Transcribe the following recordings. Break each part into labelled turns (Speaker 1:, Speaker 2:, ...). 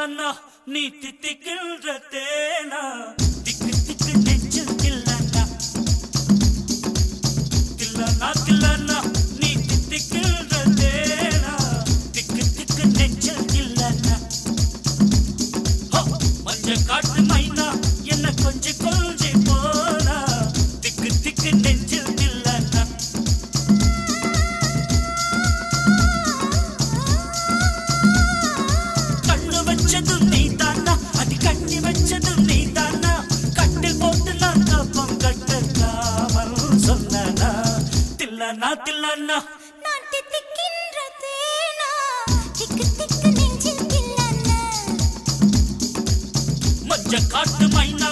Speaker 1: ना, नीति तिकिल रतेना तिक तिक दिल दिलाना। दिलाना दिलाना, नीति तिकिल रतेना तिक तिक दिल दिलाना। हो, मज़े काट महीना ये திக்கில் அண்ணா
Speaker 2: நான் திக்கின்ற தேனா திக்கு திக்கு நெஞ்சில் கில்லண்ணா
Speaker 1: மஞ்ச காட்டு மைனா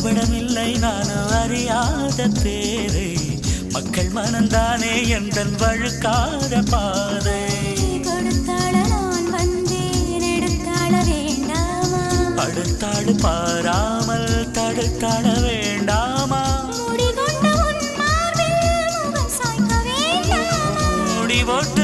Speaker 1: கபடமில்லை நானும் அறியாத பேரு. மக்கள் மனந்தானே எந்த வழுக்காத பாதை. அடுத்தாடு பாராமல் தடுத்தாட வேண்டாமா? முடிவோட்டு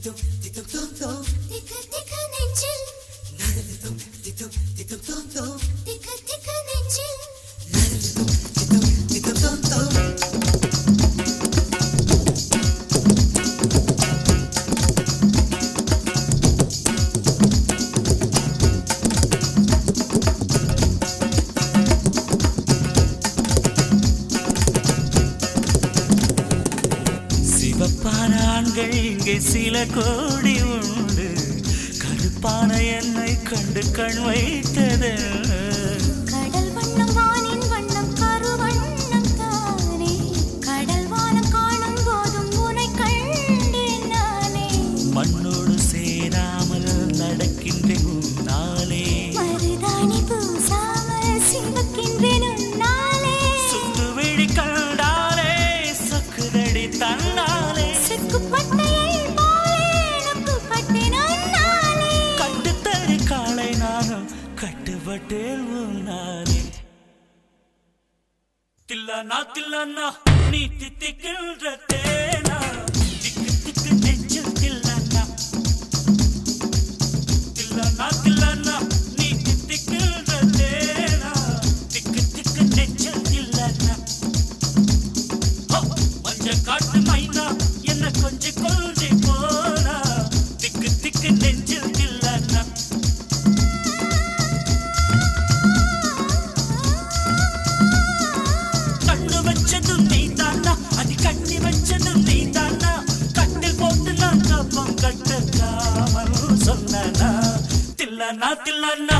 Speaker 2: Chiquito
Speaker 1: கண்கள் இங்கே சில கோடி உண்டு. கருப்பான என்னை கண்டு கண் வைத்ததென்ன நாத்தில் அண்ணா நீ தித்திக்கின்ற தேனா? திக்கு திக்கு நெஞ்சில் தில்லண்ணா தில்லண்ணா i nothing like nothing.